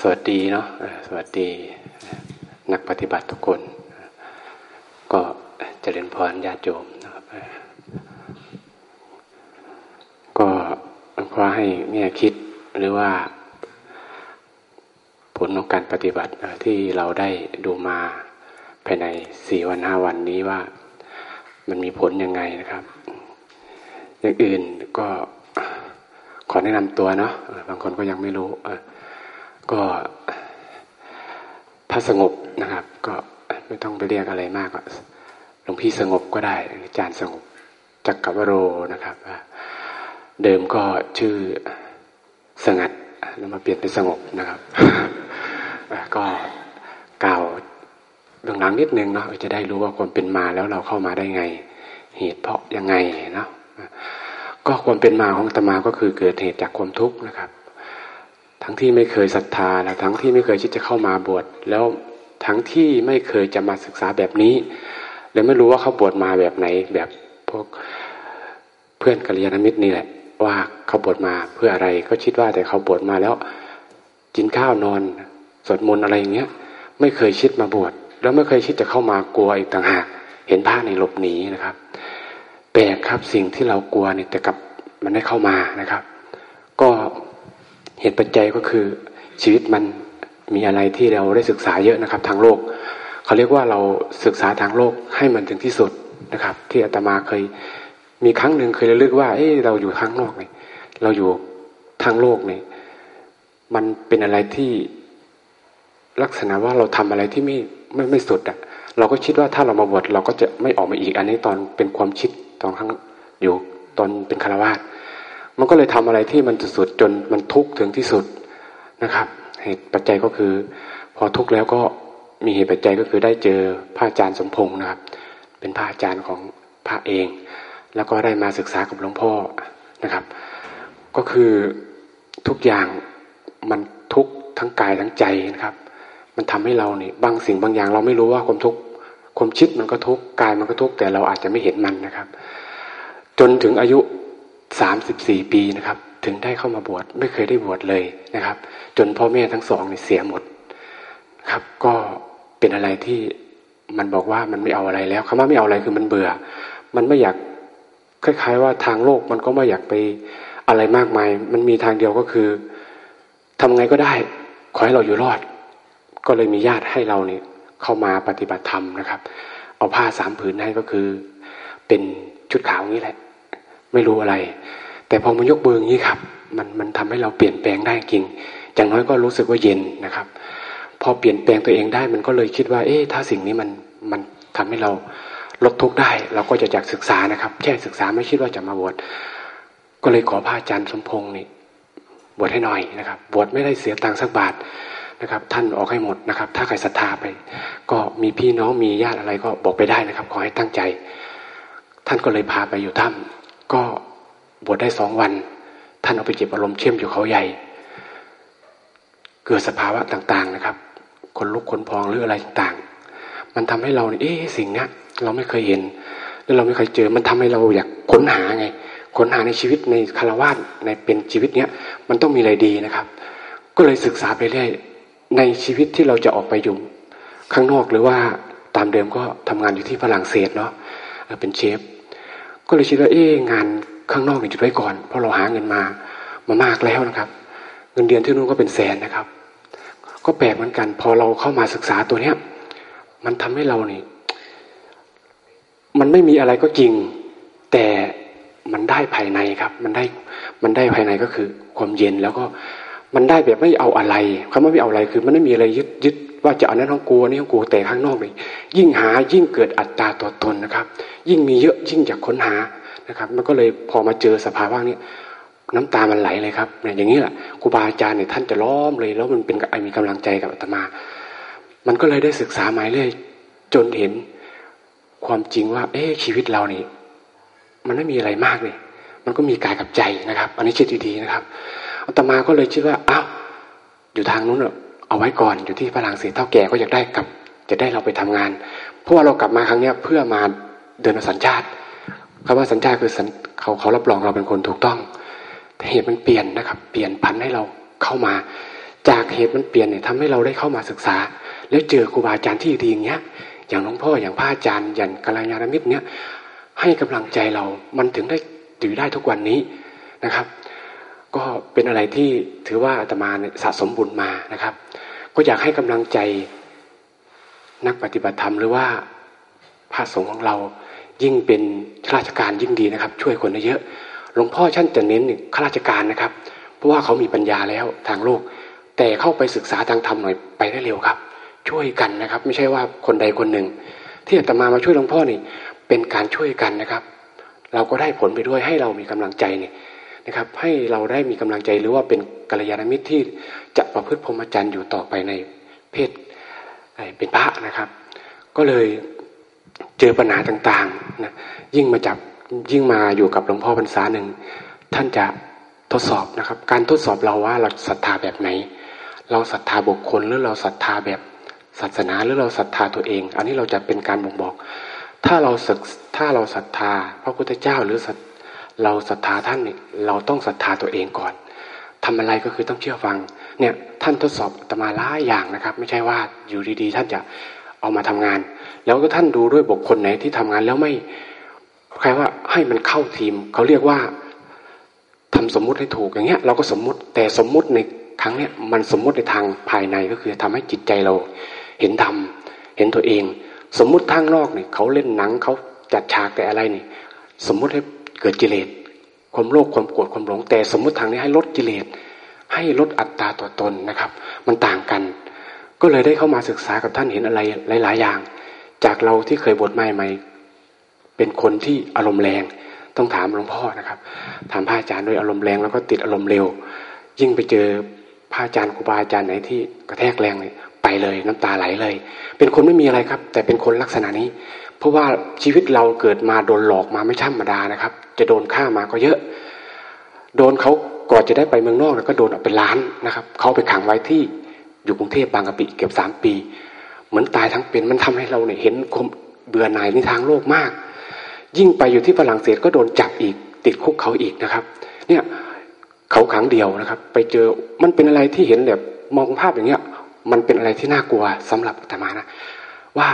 สวัสดีเนาะสวัสดี นักปฏิบัติทุกคน ก็เจริญพรญาติโยมนะครับ ก็ขอให้แง่คิดหรือว่า ผลของการปฏิบัติที่เราได้ดูมาภายในสี่วันห้าวันนี้ว่า มันมีผลยังไงนะครับ อย่างอื่นก็ขอแนะนำตัวเนาะบางคนก็ยังไม่รู้ ก็ถ้าสงบนะครับ ก็ไม่ต้องไปเรียกอะไรมากหลวงพี่สงบก็ได้อาจารย์สงบจักรวโรนะครับเดิมก็ชื่อสงัดแล้วมาเปลี่ยนเป็นสงบนะครับ ก็กล่าวเรื่องหลังนิดนึงเนาะจะได้รู้ว่าความเป็นมาแล้วเราเข้ามาได้ไง เหตุเพราะยังไงเนาะก็ความเป็นมาของตมาก็คือเกิดเหตุจากความทุกข์นะครับ ทั้งที่ไม่เคยศรัทธาและทั้งที่ไม่เคยที่จะเข้ามาบวชแล้วทั้งที่ไม่เคยจะมาศึกษาแบบนี้ และไม่รู้ว่าเขาบวชมาแบบไหนแบบพวกเพื่อนกัลยาณมิตรนี่แหละ ว่าเขาบวชมาเพื่ออะไรก็คิดว่าแต่เขาบวชมาแล้ว กินข้าวนอนสวดมนต์อะไรอย่างเงี้ยไม่เคยคิดมาบวชแล้วไม่เคยคิดจะเข้ามากลัวอีกต่างหาก เห็นพระในหลบหนีนะครับแปลกครับสิ่งที่เรากลัวเนี่ยแต่กับมันได้เข้ามานะครับ ก็ เหตุปัจจัยก็คือชีวิตมันมีอะไรที่เราได้ศึกษาเยอะนะครับ ทางโลก เขาเรียกว่าเราศึกษาทางโลกให้มันถึงที่สุดนะครับ ที่อาตมาเคยมีครั้งหนึ่งเคยระลึกว่า เอ้เราอยู่ทางนอกเนี่ยเราอยู่ทางโลกเนี่ยมันเป็นอะไรที่ลักษณะว่าเราทำอะไรที่ไม่ไม่ไม่สุดอะ เราก็คิดว่าถ้าเรามาบวชเราก็จะไม่ออกมาอีก อันนี้ตอนเป็นความคิดตอนครั้งอยู่ตอนเป็นคารวาส มันก็เลยทำอะไรที่มันสุดจนมันทุกข์ถึงที่สุดนะครับ เหตุปัจจัยก็คือ พอทุกข์แล้วก็มีเหตุปัจจัยก็คือได้เจอพระอาจารย์สมพงศ์นะครับ เป็นพระอาจารย์ของพระเอง แล้วก็ได้มาศึกษากับหลวงพ่อนะครับ ก็คือทุกอย่างมันทุกข์ทั้งกายทั้งใจนะครับ มันทำให้เราเนี่ยบางสิ่งบางอย่างเราไม่รู้ว่าความทุกข์ความคิดมันก็ทุกข์กายมันก็ทุกข์แต่เราอาจจะไม่เห็นมันนะครับ จนถึงอายุ สามสิบสี่ปีนะครับ ถึงได้เข้ามาบวชไม่เคยได้บวชเลยนะครับ จนพ่อแม่ทั้งสองเนี่ยเสียหมดครับ ก็เป็นอะไรที่มันบอกว่ามันไม่เอาอะไรแล้วคำว่าไม่เอาอะไรคือมันเบื่อ มันไม่อยากคล้าย ๆ ว่าทางโลกมันก็ไม่อยากไปอะไรมากมาย มันมีทางเดียวก็คือทำไงก็ได้ ขอให้เราอยู่รอด ก็เลยมีญาติให้เราเนี่ยเข้ามาปฏิบัติธรรมนะครับ เอาผ้าสามผืนให้ก็คือ เป็นชุดขาวนี้แหละ ไม่รู้อะไร แต่พอมายกเบืองนี้ครับ มันมันทำให้เราเปลี่ยนแปลงได้จริง อย่างน้อยก็รู้สึกว่าเย็นนะครับ พอเปลี่ยนแปลงตัวเองได้มันก็เลยคิดว่า เอ๊ะถ้าสิ่งนี้มันมันทำให้เราลดทุกข์ได้ เราก็จะจากศึกษานะครับแค่ศึกษาไม่คิดว่าจะมาบวชก็เลยขอพระอาจารย์สมพงศ์นี่บวชให้หน่อยนะครับ บวชไม่ได้เสียตังค์สักบาทนะครับ ท่านออกให้หมดนะครับ ถ้าใครศรัทธาไป ก็มีพี่น้องมีญาติอะไรก็บอกไปได้นะครับ ขอให้ตั้งใจ ท่านก็เลยพาไปอยู่ถ้ำ ก็บวชได้สองวัน ท่านเอาไปเก็บอารมณ์เข้มอยู่เขาใหญ่ เกิดสภาวะต่างๆนะครับ คนลุกคนพองหรืออะไรต่างๆ มันทำให้เราเนี่ยเอ๊ะสิ่งนี้เราไม่เคยเห็น แล้วเราไม่เคยเจอ มันทำให้เราอยากค้นหาไง ค้นหาในชีวิตในคารวะในเป็นชีวิตเนี้ยมันต้องมีอะไรดีนะครับ ก็เลยศึกษาไปเรื่อยในชีวิตที่เราจะออกไปอยู่ข้างนอกหรือว่าตามเดิมก็ทำงานอยู่ที่ฝรั่งเศสเนาะเป็นเชฟ ก็เลยคิดว่าเอ๊งานข้างนอกนี่จุดไว้ก่อน เพราะเราหาเงินมามามากแล้วนะครับ เงินเดือนที่นู้นก็เป็นแสนนะครับ ก็แปลกเหมือนกัน พอเราเข้ามาศึกษาตัวเนี้ยมันทำให้เรานี่ มันไม่มีอะไรก็จริง แต่มันได้ภายในครับ มันได้มันได้ภายในก็คือ ความเย็นแล้วก็มันได้แบบไม่เอาอะไรคำว่าไม่เอาอะไรคือ มันไม่มีอะไรยึดยึด ว่าจะเอานั้นของกูนี่ของกูแต่ข้างนอกเลยยิ่งหายิ่งเกิดอัตตาตัวตนนะครับ ยิ่งมีเยอะยิ่งอยากค้นหานะครับ มันก็เลยพอมาเจอสภาวะนี้น้ำตามันไหลเลยครับเนี่ยอย่างนี้แหละครูบาอาจารย์เนี่ยท่านจะล้อมเลย แล้วมันเป็นไอมีกำลังใจกับอาตมา มันก็เลยได้ศึกษามาเรื่อยจนเห็นความจริงว่า เอ๊ชีวิตเรานี่มันไม่มีอะไรมากเลยมันก็มีกายกับใจนะครับ อันนี้คิดดีๆนะครับอาตมาก็เลยคิดว่าอ้าวอยู่ทางนู้นเอ เอาไว้ก่อนอยู่ที่ฝรั่งเศสเท่าแก่ก็อยากได้กับ จะได้เราไปทำงาน เพราะว่าเรากลับมาครั้งนี้เพื่อมาเดินสัญชาติคำว่าสัญชาติคือเขาเขารับรองเราเป็นคนถูกต้องแต่เหตุมันเปลี่ยนนะครับ เปลี่ยนพันให้เราเข้ามา จากเหตุมันเปลี่ยนเนี่ยทำให้เราได้เข้ามาศึกษา แล้วเจอครูบาอาจารย์ที่ดีอย่างเงี้ย อย่างหลวงพ่ออย่างพระอาจารย์อย่างกัลยาณมิตรเนี้ยให้กำลังใจเรา มันถึงได้อยู่ได้ทุกวันนี้นะครับ ก็เป็นอะไรที่ถือว่าอาตมาสะสมบุญมานะครับ ก็อยากให้กำลังใจนักปฏิบัติธรรมหรือว่าพระสงฆ์ของเรายิ่งเป็นข้าราชการยิ่งดีนะครับ ช่วยคนได้เยอะ หลวงพ่อท่านจะเน้นข้าราชการนะครับ เพราะว่าเขามีปัญญาแล้วทางโลก แต่เข้าไปศึกษาทางธรรมหน่อยไปได้เร็วครับ ช่วยกันนะครับ ไม่ใช่ว่าคนใดคนหนึ่ง ที่อาตมามาช่วยหลวงพ่อนี่เป็นการช่วยกันนะครับ เราก็ได้ผลไปด้วยให้เรามีกำลังใจนี่ นะครับ ให้เราได้มีกำลังใจหรือว่าเป็นกัลยาณมิตรที่จะประพฤติพรหมจรรย์อยู่ต่อไปในเพศเป็นพระนะครับ ก็เลยเจอปัญหาต่างๆนะยิ่งมาจับยิ่งมาอยู่กับหลวงพ่อพรรษาหนึ่งท่านจะทดสอบนะครับ การทดสอบเราว่าเราศรัทธาแบบไหน เราศรัทธาบุคคลหรือเราศรัทธาแบบศาสนาหรือเราศรัทธาตัวเอง อันนี้เราจะเป็นการบ่งบอก ถ้าเราศึกถ้าเราศรัทธาพระพุทธเจ้าหรือ เราศรัทธาท่านเนี่ยเราต้องศรัทธาตัวเองก่อนทำอะไรก็คือต้องเชื่อฟัง เนี่ยท่านทดสอบตมาหลายอย่างนะครับ ไม่ใช่ว่าอยู่ดีๆ ท่านจะเอามาทำงาน แล้วก็ท่านดูด้วยบุคคลไหนที่ทำงานแล้วไม่ใครว่าให้มันเข้าทีมเขาเรียกว่าทำสมมุติให้ถูกอย่างเงี้ย เราก็สมมุติแต่สมมุติในครั้งเนี้ยมันสมมุติในทางภายในก็คือทำให้จิตใจเรา เห็นธรรมเห็นตัวเอง สมมุติทางนอกเนี่ยเขาเล่นหนังเขาจัดฉากแต่อะไรนี่ สมมุติให้ เกิดกิเลสความโลภความโกรธความหลง แต่สมมุติทางนี้ให้ลดกิเลสให้ลดอัตตาตัวตนนะครับ มันต่างกัน ก็เลยได้เข้ามาศึกษากับท่านเห็นอะไรหลาย ๆ อย่าง จากเราที่เคยบวชใหม่ๆเป็นคนที่อารมณ์แรง ต้องถามหลวงพ่อนะครับ ถามพระอาจารย์ด้วยอารมณ์แรงแล้วก็ติดอารมณ์เร็ว ยิ่งไปเจอพระอาจารย์ครูบาอาจารย์ไหนที่กระแทกแรงเลยไปเลยน้ำตาไหลเลย เป็นคนไม่มีอะไรครับ แต่เป็นคนลักษณะนี้ เพราะว่าชีวิตเราเกิดมาโดนหลอกมาไม่ธรรมดานะครับ จะโดนฆ่ามาก็เยอะ โดนเขาก่อนจะได้ไปเมืองนอกแล้วก็โดนเอาไปล้านนะครับเขาไปขังไว้ที่อยู่กรุงเทพบางกะปิเกือบสามปี เหมือนตายทั้งเป็นมันทำให้เราเนี่ยเห็นคมเบื่อหน่ายในทางโลกมาก ยิ่งไปอยู่ที่ฝรั่งเศสก็โดนจับอีกติดคุกเขาอีกนะครับ เนี่ยเขาขังเดียวนะครับ ไปเจอมันเป็นอะไรที่เห็นแบบมองภาพอย่างเงี้ย มันเป็นอะไรที่น่ากลัวสำหรับธรรมานะว่า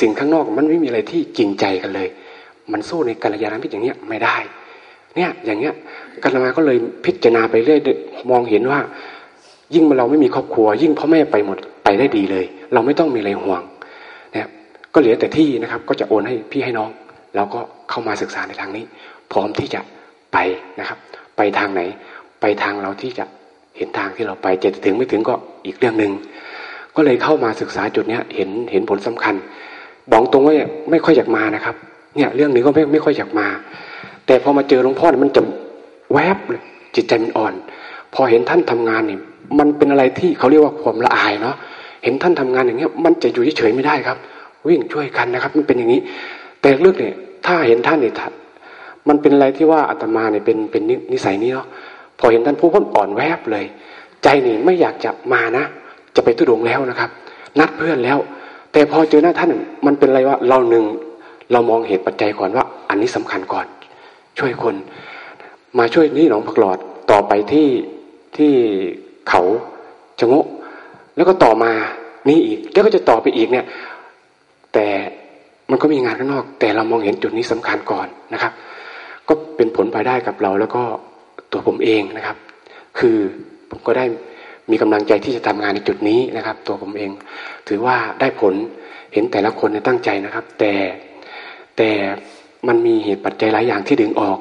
สิ่งข้างนอกมันไม่มีอะไรที่จริงใจกันเลย มันสู้ในกัลยาณมิตรอย่างเงี้ยไม่ได้ เนี่ยอย่างเงี้ยกัลมาก็เลยพิจารณาไปเรื่อยมองเห็นว่า ยิ่งเราไม่มีครอบครัว ยิ่งพ่อแม่ไปหมดไปได้ดีเลย เราไม่ต้องมีอะไรห่วงเนี่ยก็เหลือแต่ที่นะครับ ก็จะโอนให้พี่ให้น้องเราก็เข้ามาศึกษาในทางนี้ พร้อมที่จะไปนะครับ ไปทางไหน ไปทางเราที่จะเห็นทางที่เราไปจะถึงไม่ถึงก็อีกเรื่องหนึ่งก็เลยเข้ามาศึกษาจุดเนี้ยเห็นเห็นผลสำคัญ บอกตรงว่าไม่ค่อยอยากมานะครับ เนี่ย เรื่องนี้ก็ไม่ไม่ค่อยอยากมา แต่พอมาเจอหลวงพ่อเนี่ยมันจะแวบเลยจิตใจมันอ่อน พอเห็นท่านทำงานนี่มันเป็นอะไรที่เขาเรียกว่าความละอายเนาะเห็นท่านทำงานอย่างเงี้ย มันจะอยู่เฉยๆไม่ได้ครับ วิ่งช่วยกันนะครับ มันเป็นอย่างนี้ แต่เรื่องเนี่ยถ้าเห็นท่านเนี่ยมันเป็นอะไรที่ว่าอาตมาเนี่ยเป็นเป็นนิสัยนี้เนาะพอเห็นท่านผู้พ้นอ่อนแวบเลย ใจนี่ไม่อยากจะมานะ จะไปตุดงแล้วนะครับ นัดเพื่อนแล้ว แต่พอเจอหน้าท่านมันเป็นอะไรว่าเราหนึ่งเรามองเหตุปัจจัยก่อนว่า อันนี้สำคัญก่อน ช่วยคน มาช่วยนี่หนองผักหลอดต่อไปที่ที่เขาชะงกแล้วก็ต่อมานี่อีก แล้วก็จะต่อไปอีกเนี่ย แต่มันก็มีงานข้างนอก แต่เรามองเห็นจุดนี้สำคัญก่อนนะครับ ก็เป็นผลภายได้กับเราแล้วก็ตัวผมเองนะครับ คือผมก็ได้ มีกำลังใจที่จะทำงานในจุดนี้นะครับ ตัวผมเอง ถือว่าได้ผลเห็นแต่ละคนในตั้งใจนะครับ แต่แต่มันมีเหตุปัจจัยหลายอย่างที่ดึงออก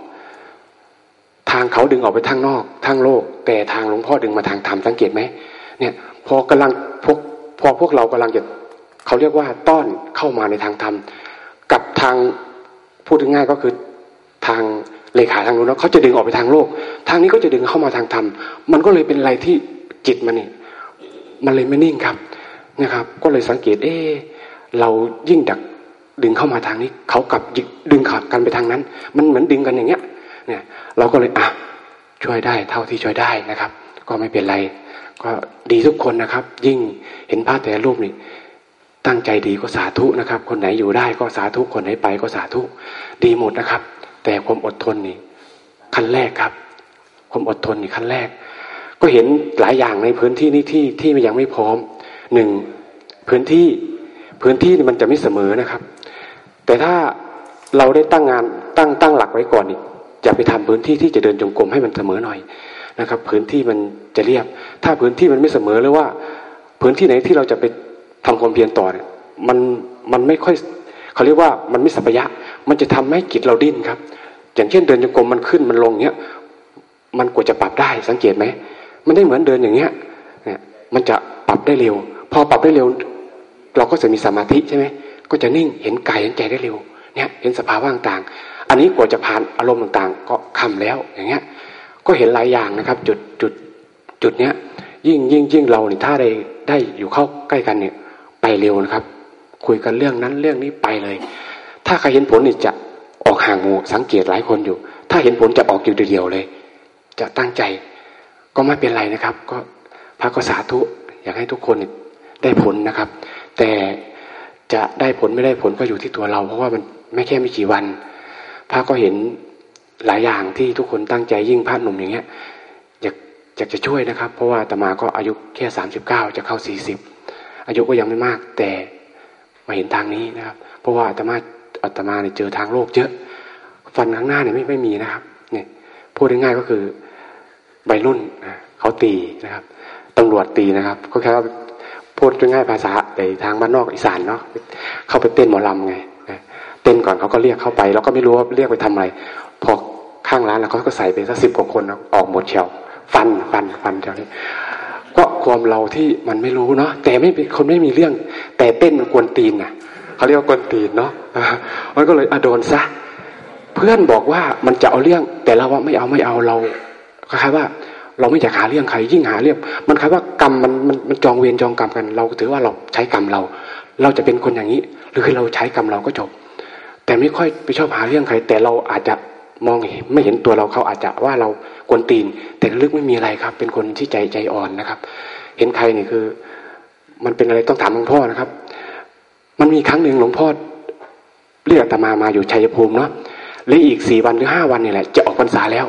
ทางเขาดึงออกไปทางนอกทางโลก แต่ทางหลวงพ่อดึงมาทางธรรมสังเกตไหมเนี่ยพอกำลังพวกพอพวกเรากำลังจะเขาเรียกว่าต้อนเข้ามาในทางธรรมกับทางพูดง่ายก็คือทางเลขาทางนู้นเขาจะดึงออกไปทางโลก ทางนี้ก็จะดึงเข้ามาทางธรรม มันก็เลยเป็นอะไรที่ จิตมันนี่มันเลยไม่นิ่งครับนะครับ ก็เลยสังเกต เออเรายิ่งดักดึงเข้ามาทางนี้ เขากลับดึงขาดกันไปทางนั้น มันเหมือนดึงกันอย่างเงี้ย เนี่ย เราก็เลยอะช่วยได้เท่าที่ช่วยได้นะครับ ก็ไม่เป็นไร ก็ดีทุกคนนะครับ ยิ่งเห็นพระแต่รูปนี่ตั้งใจดีก็สาธุนะครับ คนไหนอยู่ได้ก็สาธุคนไหนไปก็สาธุดีหมดนะครับ แต่ความอดทนนี่ขั้นแรกครับ ความอดทนนี่ขั้นแรก ก็เห็นหลายอย่างในพื้นที่นี้ที่ที่มันยังไม่พร้อมหนึ่งพื้นที่พื้นที่มันจะไม่เสมอนะครับ แต่ถ้าเราได้ตั้งงานตั้งตั้งหลักไว้ก่อนอีกจะไปทำพื้นที่ที่จะเดินจงกรมให้มันเสมอหน่อยนะครับ พื้นที่มันจะเรียบ ถ้าพื้นที่มันไม่เสมอหรือว่า พื้นที่ไหนที่เราจะไปทำความเพียรต่อเนี่ยมันมันไม่ค่อยเขาเรียกว่ามันไม่สัพยะ มันจะทำให้จิตเราดิ้นครับ อย่างเช่นเดินจงกรมมันขึ้นมันลงเนี้ยมันกว่าจะปรับได้สังเกตไหม มันได้เหมือนเดินอย่างเงี้ยเนี่ยมันจะปรับได้เร็ว พอปรับได้เร็ว เราก็จะมีสมาธิใช่ไหมก็จะนิ่งเห็นกายเห็นใจได้เร็วเนี่ยเห็นสภาวะต่างๆ อันนี้กว่าจะผ่านอารมณ์ต่างๆ ก็คำแล้วอย่างเงี้ย ก็เห็นหลายอย่างนะครับ จุดจุดจุดเนี้ยยิ่งยิ่งยิ่งเราเนี่ยถ้าได้ได้อยู่เข้าใกล้กันเนี่ยไปเร็วนะครับ คุยกันเรื่องนั้นเรื่องนี้ไปเลย ถ้าใครเห็นผลนี่จะออกห่างหมู่สังเกตหลายคนอยู่ ถ้าเห็นผลจะออกอยู่เดียวเลย จะตั้งใจ ก็ไม่เป็นไรนะครับ ก็พระก็สาธุอยากให้ทุกคนได้ผลนะครับ แต่จะได้ผลไม่ได้ผลก็อยู่ที่ตัวเรา เพราะว่ามันไม่แค่ไม่กี่วัน พระก็เห็นหลายอย่างที่ทุกคนตั้งใจยิ่งพระหนุ่มอย่างเงี้ยอยากอยากจะช่วยนะครับ เพราะว่าตมาก็อายุแค่สามสิบเก้าจะเข้าสี่สิบอายุก็ยังไม่มาก แต่มาเห็นทางนี้นะครับ เพราะว่าอาตมาอาตมาเนี่ยเจอทางโลกเยอะ ฟันข้างหน้าเนี่ยไม่ไม่มีนะครับ เนี่ยพูดง่ายๆก็คือ วัยรุ่นเขาตีนะครับตำรวจตีนะครับ ก็แค่ว่าพูดง่ายภาษาแต่ทางบ้านนอกอีสานเนาะเข้าไปเต้นหมอลำไงเต้นก่อนเขาก็เรียกเข้าไป แล้วก็ไม่รู้ว่าเรียกไปทำอะไร พอข้างร้านแล้วเขาก็ใส่ไปสักสิบกว่าคนออกหมดเชียวฟันฟันฟันเจ้านี้ก็ความเราที่มันไม่รู้เนาะแต่ไม่เป็นคนไม่มีเรื่อง แต่เต้นมันกวนตีนนะเขาเรียกว่ากวนตีนเนาะมันก็เลยอโดนซะเพื่อนบอกว่ามันจะเอาเรื่อง แต่เราว่าไม่เอาไม่เอาเรา คล้ายว่าเราไม่อยากหาเรื่องใคร ยิ่งหาเรื่อง มันคล้ายว่ากรรมมันมันมันจองเวรจองกรรมกัน เราถือว่าเราใช้กรรมเรา เราจะเป็นคนอย่างนี้ หรือเราใช้กรรมเราก็จบ แต่ไม่ค่อยไปชอบหาเรื่องใคร แต่เราอาจจะมองไม่เห็นตัวเราเขาอาจจะว่าเรากวนตีน แต่ลึกไม่มีอะไรครับ เป็นคนที่ใจใจอ่อนนะครับ เห็นใครนี่คือ มันเป็นอะไรต้องถามหลวงพ่อนะครับ มันมีครั้งหนึ่งหลวงพ่อเรียกตมามาอยู่ชัยภูมิเนาะและอีกสี่วันหรือห้าวันนี่แหละ จะออกพรรษาแล้ว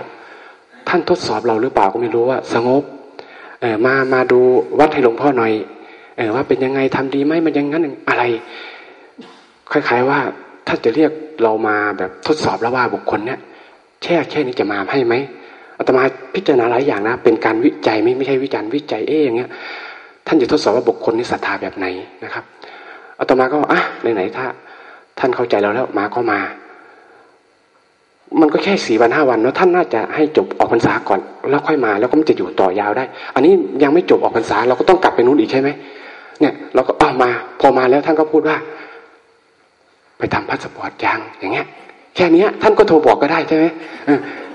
ท่านทดสอบเราหรือเปล่าก็ไม่รู้ว่า สงบเออมามาดูวัดให้หลวงพ่อหน่อยเออว่าเป็นยังไงทำดีไหมมันยังงั้นอะไรคล้ายๆว่าถ้าจะเรียกเรามาแบบทดสอบแล้วว่าบุคคลเนี้ยแค่แค่นี้จะมาให้ไหมอาตมาพิจารณาหลายอย่างนะ เป็นการวิจัยไม่ไม่ใช่วิจารณ์วิจัยเอ๊อย่างเงี้ย ท่านจะทดสอบว่าบุคคลนี้ศรัทธาแบบไหนนะครับอาตมาก็อะไหนๆถ้า ท่านเข้าใจเราแล้วมาก็มา มันก็แค่สี่วันห้าวันเนาะท่านน่าจะให้จบออกพรรษาก่อน แล้วค่อยมาแล้วก็มันจะอยู่ต่อยาวได้ อันนี้ยังไม่จบออกพรรษาเราก็ต้องกลับไปนู้นอีกใช่ไหมเนี่ยเราก็อ้ามา พอมาแล้วท่านก็พูดว่า ไปทำพาสปอร์ตยังอย่างเงี้ย แค่นี้ท่านก็โทรบอกก็ได้ใช่ไหม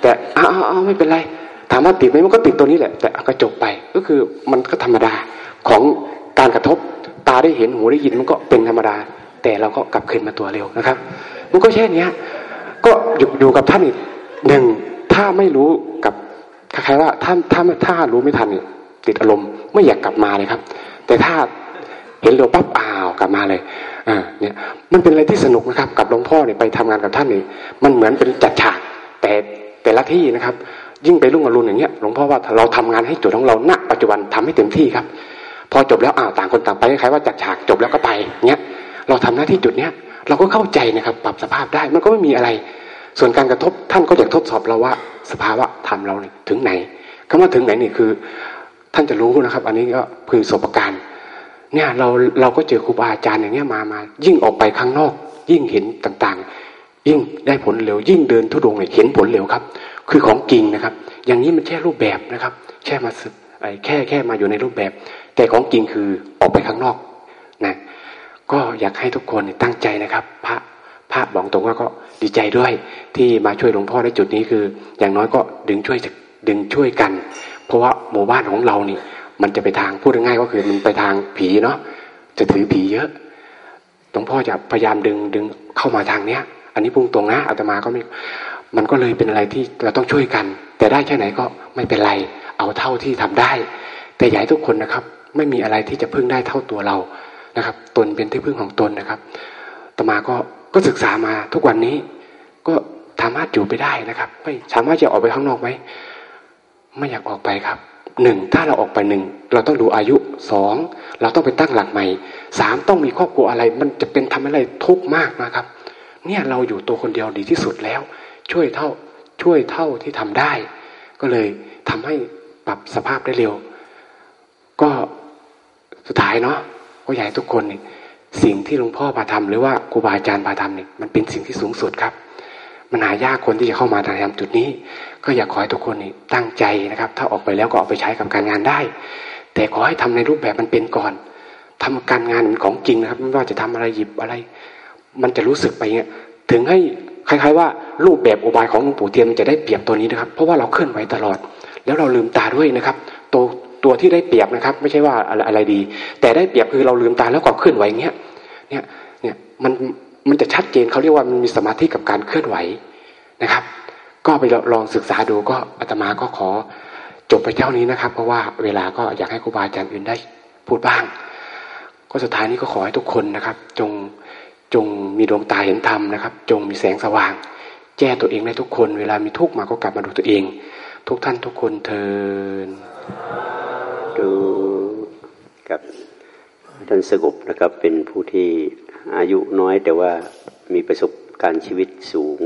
แต่อ้าวอ้าวไม่เป็นไร ถามว่าติดไหมมันก็ติดตัวนี้แหละ แต่ก็จบไปก็คือมันก็ธรรมดาของการกระทบตาได้เห็นหูได้ยินมันก็เป็นธรรมดา แต่เราก็กลับคืนมาตัวเร็วนะครับ มันก็แค่เนี้ย ก็อยู่อยู่กับท่านอีกหนึ่งถ้าไม่รู้กับคล้ายๆว่าท่านถ้าถ้ารู้ไม่ทันติดอารมณ์ไม่อยากกลับมาเลยครับ แต่ถ้าเห็นเร็วปั๊บอ้าวกลับมาเลยอ่าเนี่ยมันเป็นอะไรที่สนุกนะครับ กับหลวงพ่อเนี่ยไปทำงานกับท่านนี่มันเหมือนเป็นจัดฉากแต่แต่ละที่นะครับ ยิ่งไปรุ่งอรุณอย่างเงี้ยหลวงพ่อว่าเราทำงานให้จุดของเราณปัจจุบันทำให้เต็มที่ครับ พอจบแล้วอ้าวต่างคนต่างไปคล้ายว่าจัดฉากจบแล้วก็ไปเนี้ยเราทำหน้าที่จุดเนี้ย เราก็เข้าใจนะครับ ปรับสภาพได้มันก็ไม่มีอะไร ส่วนการกระทบท่านก็อยากทดสอบเราว่า สภาวะธรรมเราเนี่ยถึงไหนคำว่าถึงไหนนี่คือ ท่านจะรู้นะครับ อันนี้ก็คือประสบการณ์เนี่ยเราเราก็เจอครูบาอาจารย์อย่างเงี้ยมามายิ่งออกไปข้างนอก ยิ่งเห็นต่างๆ ยิ่งได้ผลเร็ว ยิ่งเดินทุดงเนี่ยเห็นผลเร็วครับ คือของจริงนะครับ อย่างนี้มันแค่รูปแบบนะครับแค่มาสึกไอ้แค่แค่มาอยู่ในรูปแบบ แต่ของจริงคือออกไปข้างนอกนะ ก็อยากให้ทุกคนตั้งใจนะครับ พระพระบอกตรงว่าก็ดีใจด้วยที่มาช่วยหลวงพ่อในจุดนี้คือ อย่างน้อยก็ดึงช่วยดึงช่วยกัน เพราะว่าหมู่บ้านของเรานี่มันจะไปทางพูดง่ายก็คือมันไปทางผีเนาะจะถือผีเยอะหลวงพ่อจะพยายามดึงดึงเข้ามาทางเนี้ย อันนี้พุ่งตรงนะอาตมาก็ไม่มันก็เลยเป็นอะไรที่เราต้องช่วยกัน แต่ได้แค่ไหนก็ไม่เป็นไร เอาเท่าที่ทำได้ แต่ใหญ่ทุกคนนะครับ ไม่มีอะไรที่จะพึ่งได้เท่าตัวเรา นะครับ ตนเป็นที่พึ่งของตนนะครับตมาก็ก็ศึกษามาทุกวันนี้ ก็สามารถอยู่ไปได้นะครับไม่สามารถจะออกไปข้างนอกไหมไม่อยากออกไปครับหนึ่งถ้าเราออกไปหนึ่งเราต้องดูอายุสองเราต้องไปตั้งหลักใหม่สามต้องมีครอบครัวอะไร มันจะเป็นทำอะไรทุกข์มากนะครับ เนี่ยเราอยู่ตัวคนเดียวดีที่สุดแล้ว ช่วยเท่าช่วยเท่าที่ทำได้ ก็เลยทำให้ปรับสภาพได้เร็ว ก็สุดท้ายเนาะ ก็อยากให้ทุกคนเนี่ยสิ่งที่หลวงพ่อพาทำหรือว่าครูบาอาจารย์พาทำเนี่ยมันเป็นสิ่งที่สูงสุดครับ มันหายากคนที่จะเข้ามาทำจุดนี้ ก็อยากขอให้ทุกคนนี่ตั้งใจนะครับ ถ้าออกไปแล้วก็เอาไปใช้กับการงานได้ แต่ขอให้ทำในรูปแบบมันเป็นก่อนทำการงานมันของจริงนะครับ ไม่ว่าจะทำอะไรหยิบอะไร มันจะรู้สึกไปเงี้ยถึงให้คล้าย ๆ ว่ารูปแบบอุบายของหลวงปู่เทียนมันจะได้เปรียบตัวนี้นะครับ เพราะว่าเราเคลื่อนไหวตลอด แล้วเราลืมตาด้วยนะครับตัว ตัวที่ได้เปรียบนะครับ ไม่ใช่ว่าอะไระไรดี แต่ได้เปรียบคือเราลืมตาแล้วก็เคลื่อนไหวเงี้ยเนี่ยเนี่ยมันมันจะชัดเจนเขาเรียกว่ามันมีสมาธิกับการเคลื่อนไหวนะครับ ก็ไปลองศึกษาดูก็อาตมาก็ขอจบไปเท่านี้นะครับ เพราะว่าเวลาก็อยากให้ครูบาอาจารย์อื่นได้พูดบ้าง ก็สุดท้ายนี้ก็ขอให้ทุกคนนะครับ จงจงมีดวงตาเห็นธรรมนะครับ จงมีแสงสว่าง แก้ตัวเองได้ทุกคน เวลามีทุกข์มาก็กลับมาดูตัวเอง ทุกท่านทุกคนเทิน ดูกับท่านสงบนะครับเป็นผู้ที่อายุน้อยแต่ว่ามีประสบการณ์ชีวิตสูง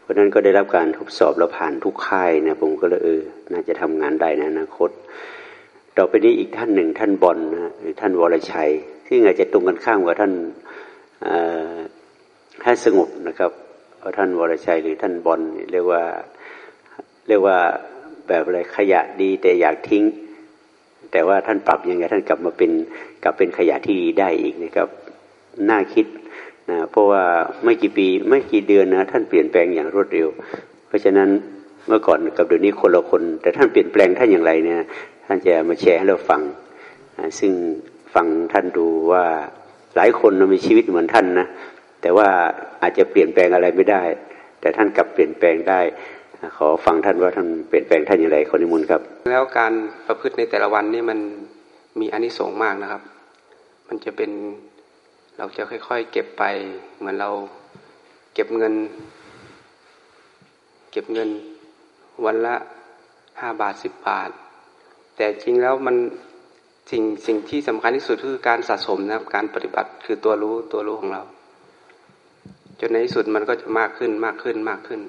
เพราะนั้นก็ได้รับการทดสอบแล้วผ่านทุกค่ายนะผมก็เลยเออน่าจะทำงานได้ในอนาคต ต่อไปนี้อีกท่านหนึ่งท่านบอลนะหรือท่านวรชัยที่อาจจะตรงกันข้ามกับท่านท่านสงบนะครับเพราะท่านวรชัยหรือท่านบอลเรียกว่าเรียกว่าแบบอะไรขยะดีแต่อยากทิ้ง แต่ว่าท่านปรับยังไงท่านกลับมาเป็นกลับเป็นขยะที่ดีได้อีกนะครับน่าคิดนะเพราะว่าไม่กี่ปีไม่กี่เดือนนะท่านเปลี่ยนแปลงอย่างรวดเร็ว เพราะฉะนั้นเมื่อก่อนกับเดี๋ยวนี้คนละคน แต่ท่านเปลี่ยนแปลงท่านอย่างไรเนี่ยท่านจะมาแชร์ให้เราฟัง ซึ่งฟังท่านดูว่าหลายคนมีชีวิตเหมือนท่านนะแต่ว่าอาจจะเปลี่ยนแปลงอะไรไม่ได้ แต่ท่านกลับเปลี่ยนแปลงได้ ขอฟังท่านว่าท่านเปลี่ยนแปลงท่านอย่างไรคนนิมนต์ครับ แล้วการประพฤติในแต่ละวันนี่มันมีอนิสงส์มากนะครับ มันจะเป็นเราจะค่อย ๆ เก็บไป เหมือนเราเก็บเงิน เก็บเงินวันละห้าบาทสิบบาท แต่จริงแล้วมันสิ่งสิ่งที่สำคัญที่สุดคือการสะสมนะครับ การปฏิบัติคือตัวรู้ตัวรู้ของเรา จนในที่สุดมันก็จะมากขึ้นมากขึ้นมากขึ้น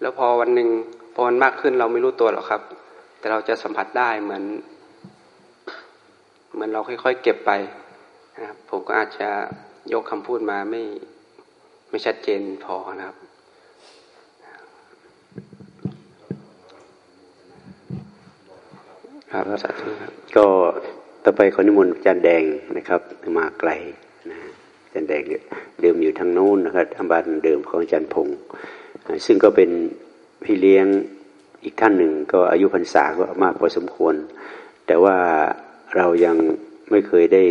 แล้วพอวันหนึ่งพอมันมากขึ้นเราไม่รู้ตัวหรอกครับ แต่เราจะสัมผัสได้เหมือน เหมือนเราค่อยๆเก็บไปนะครับผมก็อาจจะยกคำพูดมาไม่ไม่ชัดเจนพอนะครับครับสาธุครับก็ต่อไปขอนิมนต์อาจารย์แดงนะครับ มาไกลนะอาจารย์แดงเดิมอยู่ทางโน้นนะครับทำบ้านเดิมของอาจารย์พงศ์ ซึ่งก็เป็นพี่เลี้ยงอีกท่านหนึ่งก็อายุพรรษาก็มากพอสมควร แต่ว่าเรายังไม่เคยได้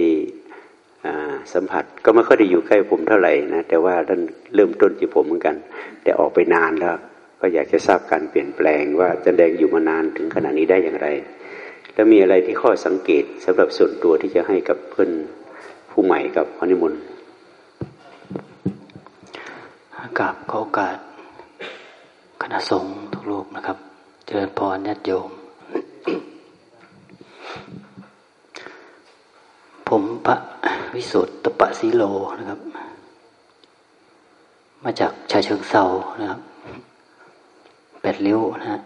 สัมผัส ก็ไม่ค่อยได้อยู่ใกล้ผมเท่าไหร่นะแต่ว่าท่านเริ่มต้นที่ผมเหมือนกัน แต่ออกไปนานแล้ว ก็อยากจะทราบการเปลี่ยนแปลงว่าจะแดงอยู่มานานถึงขนาดนี้ได้อย่างไร แล้วมีอะไรที่ข้อสังเกตสำหรับส่วนตัวที่จะให้กับเพื่อนผู้ใหม่กับพนิมนต์กับขอโอกาส คณะสงฆ์ทุกรูปนะครับ เจริญพรญาติโยม ผมพระวิสุทธ์ตปะสีโลนะครับ มาจากชายเชิงเซานะครับแปดริ้วนะฮะ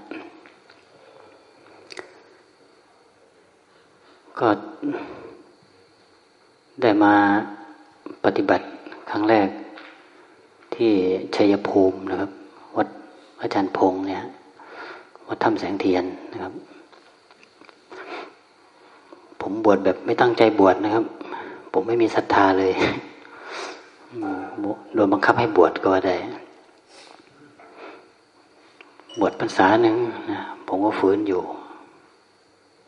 ก็ได้มาปฏิบัติครั้งแรกที่ชัยภูมินะครับ อาจารย์พงษ์เนี่ยวัดถ้ำแสงเทียนนะครับ ผมบวชแบบไม่ตั้งใจบวชนะครับ ผมไม่มีศรัทธาเลยโดนบังคับให้บวชก็ได้ บวชพรรษาหนึ่งนะผมก็ฝืนอยู่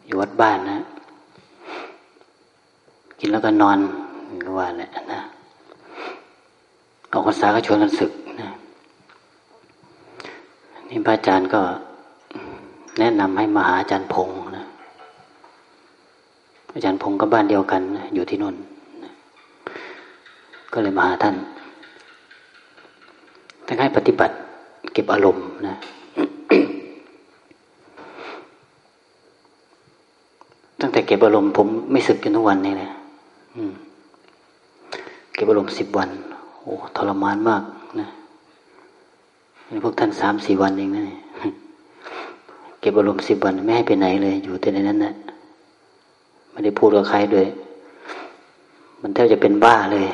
อยู่วัดบ้านนะ กินแล้วก็นอนก็ว่าแหละนะออกพรรษาก็ชวนกันศึก พระอาจารย์ก็แนะนำให้มาหาอาจารย์พงษ์นะอาจารย์พงศ์ก็บ้านเดียวกัน อยู่ที่นู่นก็เลยมาหาท่านท่านให้ปฏิบัติ เก็บอารมณ์นะตั้งแต่เก็บอารมณ์ผมไม่สึกจนทุกวันนี้เลยเก็บอารมณ์สิบวัน โอ้ทรมานมากนะ พวกท่านสามสี่วันเองนะเก็บอารมณ์สิบวันไม่ให้ไปไหนเลย อยู่แต่ในนั้นนะไม่ได้พูดกับใครด้วย มันแทบจะเป็นบ้าเลย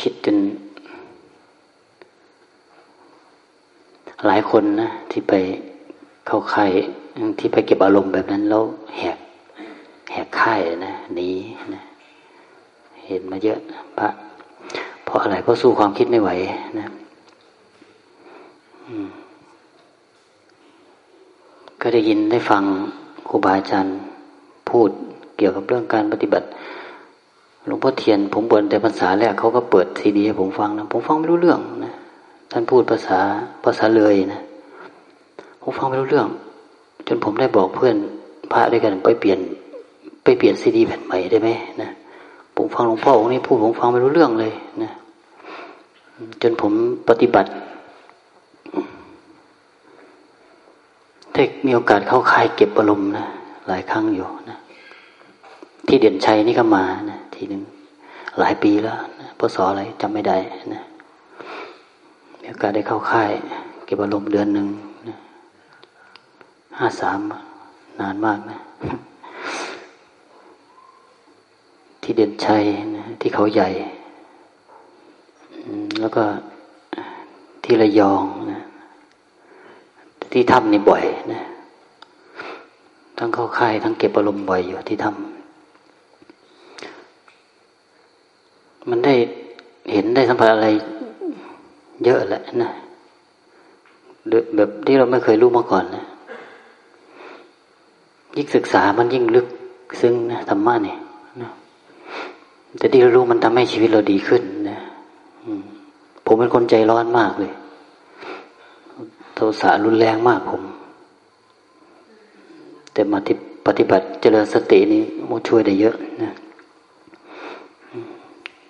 คิดจน หลายคนนะที่ไปเข้าค่ายที่ไปเก็บอารมณ์แบบนั้น แล้วแหกแหกค่ายนะหนีนะเห็นมาเยอะพระ เพราะอะไรเพราะสู้ความคิดไม่ไหวนะก็ได้ยินได้ฟังครูบาอาจารย์พูดเกี่ยวกับเรื่องการปฏิบัติหลวงพ่อเทียน ผมบวชแต่ภาษาแรกเขาก็เปิดซีดีให้ผมฟังนะผมฟังไม่รู้เรื่องนะท่านพูดภาษาภาษาเลยนะผมฟังไม่รู้เรื่อง จนผมได้บอกเพื่อนพระด้วยกันไปเปลี่ยน ไปเปลี่ยนซีดีแผ่นใหม่ได้ไหมนะ ผมฟังหลวงพ่อองค์นี้พูดผมฟังไม่รู้เรื่องเลยนะจนผมปฏิบัติได้มีโอกาสเข้าค่ายเก็บอารมณ์นะหลายครั้งอยู่นะที่เด่นชัยนี่ก็มานะทีหนึ่งหลายปีแล้วนะพศอะไรจำไม่ได้นะมีโอกาสได้เข้าค่าย เก็บอารมณ์เดือนหนึ่งนะห้าสามนานมากนะ ที่เด่นชัยนะที่เขาใหญ่ แล้วก็ที่ระยองนะที่ทำนี่บ่อยนะทั้งเข้าค่ายทั้งเก็บอารมณ์บ่อยอยู่ที่ทำมันได้เห็นได้สัมผัสอะไรเยอะแหละนะแบบที่เราไม่เคยรู้มาก่อนนะยิ่งศึกษามันยิ่งลึกซึ้งนะธรรมะเนี่ย แต่ที่เรารู้มันทำให้ชีวิตเราดีขึ้นนะผมเป็นคนใจร้อนมากเลยโทสะรุนแรงมากผม แต่มาที่ปฏิบัติเจริญสตินี่มันช่วยได้เยอะนะ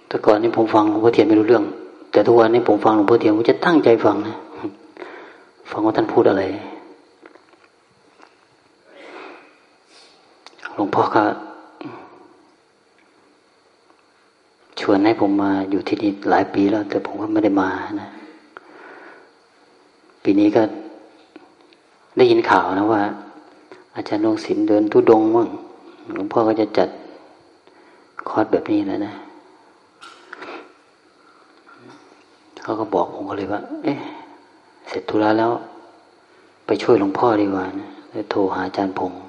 แต่ก่อนนี้ผมฟังหลวงพ่อเทียนไม่รู้เรื่อง แต่ทุกวันนี้ผมฟังหลวงพ่อเทียนผมจะตั้งใจฟังนะฟังว่าท่านพูดอะไรหลวงพ่อก็ช วนให้ผมมาอยู่ที่นี่หลายปีแล้ว แต่ผมก็ไม่ได้มานะปีนี้ก็ได้ยินข่าวนะว่า อาจารย์ดวงศิลป์เดินทุดงมั่งหลวงพ่อก็จะจัดคอร์สแบบนี้แล้วนะเขาก็บอกผมก็เลยว่า เอ๊ะ เสร็จธุระแล้ว ไปช่วยหลวงพ่อดีกว่านะเลยโทรหาอาจารย์พงศ์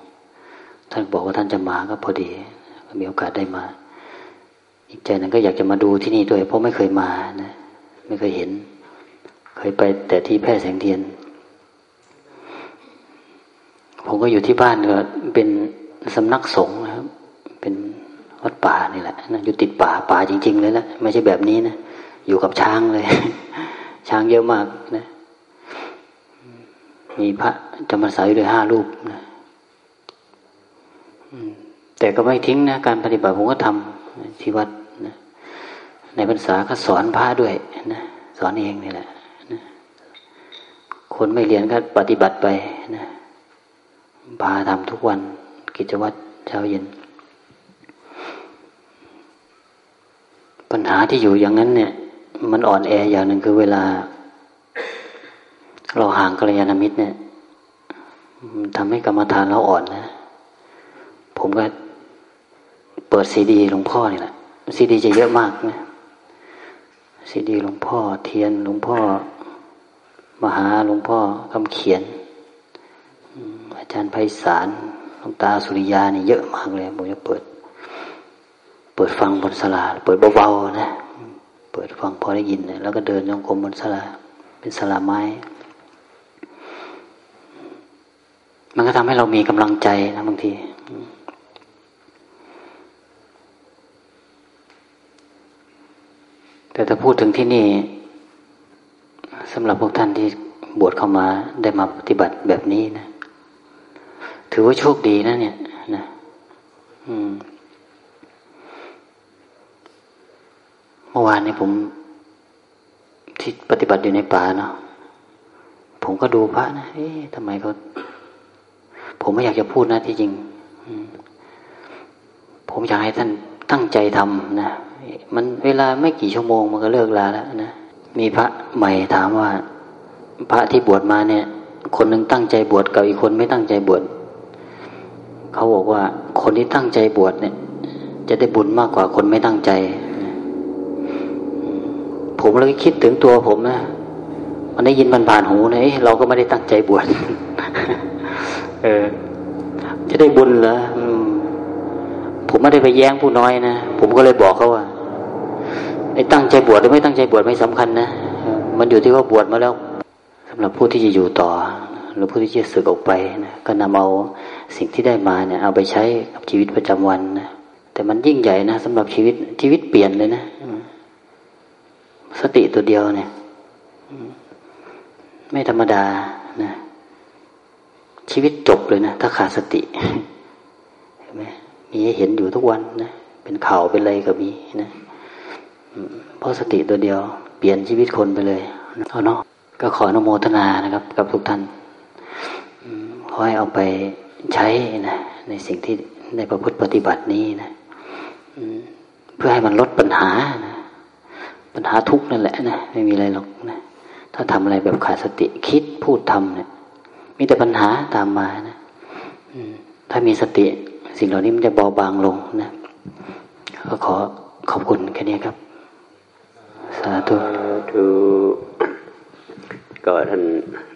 ท่านบอกว่าท่านจะมาก็พอดีมีโอกาสได้มา อีกใจนึงก็อยากจะมาดูที่นี่ด้วย เพราะไม่เคยมานะไม่เคยเห็น เคยไปแต่ที่แพร่แสงเทียน ผมก็อยู่ที่บ้านก็เป็นสำนักสงฆ์นะครับ เป็นวัดป่านี่แหละนะอยู่ติดป่าป่าจริง ๆ เลยละไม่ใช่แบบนี้นะอยู่กับช้างเลย ช้างเยอะมากนะ มีพระจำพรรษาอยู่ด้วยห้ารูปนะแต่ก็ไม่ทิ้งนะ การปฏิบัติผมก็ทำที่วัด ในพรรษาก็สอนพระด้วยนะสอนเองนี่แหละคนไม่เรียนก็ปฏิบัติไปนะพาทำทุกวัน กิจวัตรเช้าเย็น ปัญหาที่อยู่อย่างนั้นเนี่ย มันอ่อนแออย่างหนึ่งคือเวลา เราห่างกัลยาณมิตรเนี่ยทำให้กรรมฐานเราอ่อนนะ ผมก็เปิดซีดีหลวงพ่อนี่แหละซีดีจะเยอะมากนะ ซีดีหลวงพ่อเทียนหลวงพ่อ มหาหลวงพ่อคำเขียน อาจารย์ไพศาลหลวงตาสุริยานี่เยอะมากเลยผมจะเปิด เปิดฟังบนสลา เปิดเบาๆนะ เปิดฟังพอได้ยินแล้วก็เดินยองกรมบนสลา เป็นสลาไม้ มันก็ทำให้เรามีกำลังใจนะบางที แต่ถ้าพูดถึงที่นี่สำหรับพวกท่านที่บวชเข้ามาได้มาปฏิบัติแบบนี้นะ ถือว่าโชคดีนะ เนี่ยนะอืมเมื่อวานนี้ผม ที่ปฏิบัติอยู่ในป่าเนาะผมก็ดูพระนะเอ๊ะทำไมเขาผมไม่อยากจะพูดนะที่จริงผมอยากให้ท่าน ตั้งใจทำนะมันเวลาไม่กี่ชั่วโมงมันก็เลิกลาแล้วนะมีพระใหม่ถามว่า พระที่บวชมาเนี่ย คนหนึ่งตั้งใจบวชกับอีกคนไม่ตั้งใจบวชเขาบอกว่าคนที่ตั้งใจบวชเนี่ย จะได้บุญมากกว่าคนไม่ตั้งใจ ผมเลยคิดถึงตัวผมนะมันได้ยินมันผ่านหูนะเราก็ไม่ได้ตั้งใจบวชเออ จะได้บุญเหรอ ผมไม่ได้ไปแย้งผู้น้อยนะ ผมก็เลยบอกเขาว่าไอ้ตั้งใจบวชหรือไม่ตั้งใจบวชไม่สำคัญนะ มันอยู่ที่ว่าบวชมาแล้วสำหรับผู้ที่จะอยู่ต่อ หรือผู้ที่จะสึกออกไปนะก็นำเอาสิ่งที่ได้มาเนี่ย เอาไปใช้กับชีวิตประจำวันนะแต่มันยิ่งใหญ่นะสำหรับชีวิตชีวิตเปลี่ยนเลยนะสติตัวเดียวเนี่ยไม่ธรรมดานะชีวิตจบเลยนะ ถ้าขาดสติเห็นไหม มีให้เห็นอยู่ทุกวันนะเป็นข่าวเป็นอะไรก็มีนะเพราะสติตัวเดียว เปลี่ยนชีวิตคนไปเลยเอาเนาะก็ขออนุโมทนานะครับ กับทุกท่านขอให้เอาไปใช้นะในสิ่งที่ในประพฤติปฏิบัตินี้นะเพื่อให้มันลดปัญหานะปัญหาทุกนั่นแหละนะไม่มีอะไรหรอกนะถ้าทำอะไรแบบขาดสติคิดพูดทำเนี่ยมีแต่ปัญหาตามมานะถ้ามีสติ สิ่งเหล่านี้มันจะเบาบางลงนะก็ขอขอบคุณแค่นี้ครับ สาธุทูก็ท่าน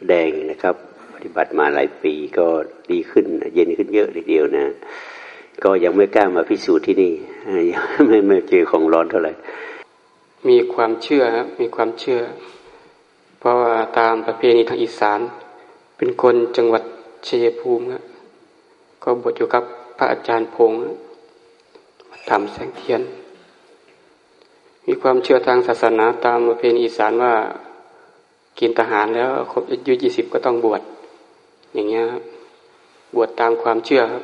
แดงนะครับ ปฏิบัติมาหลายปีก็ดีขึ้น เย็นขึ้นเยอะทีเดียวนะ ก็ยังไม่กล้ามาพิสูจน์ที่นี่ยังไม่ไม่เจอของร้อนเท่าไหร่มีความเชื่อครับมีความเชื่อ เพราะว่าตามประเพณีทางอีสาน เป็นคนจังหวัดชัยภูมิครับก็บวชอยู่กับพ ระอาจารย์พงศ์ทำแสงเทียน มีความเชื่อทางศาสนาตามประเพณีอีสานว่ากินทหารแล้วครบอายุยี่สิบก็ต้องบวชอย่างเงี้ยครับบวชตามความเชื่อครับ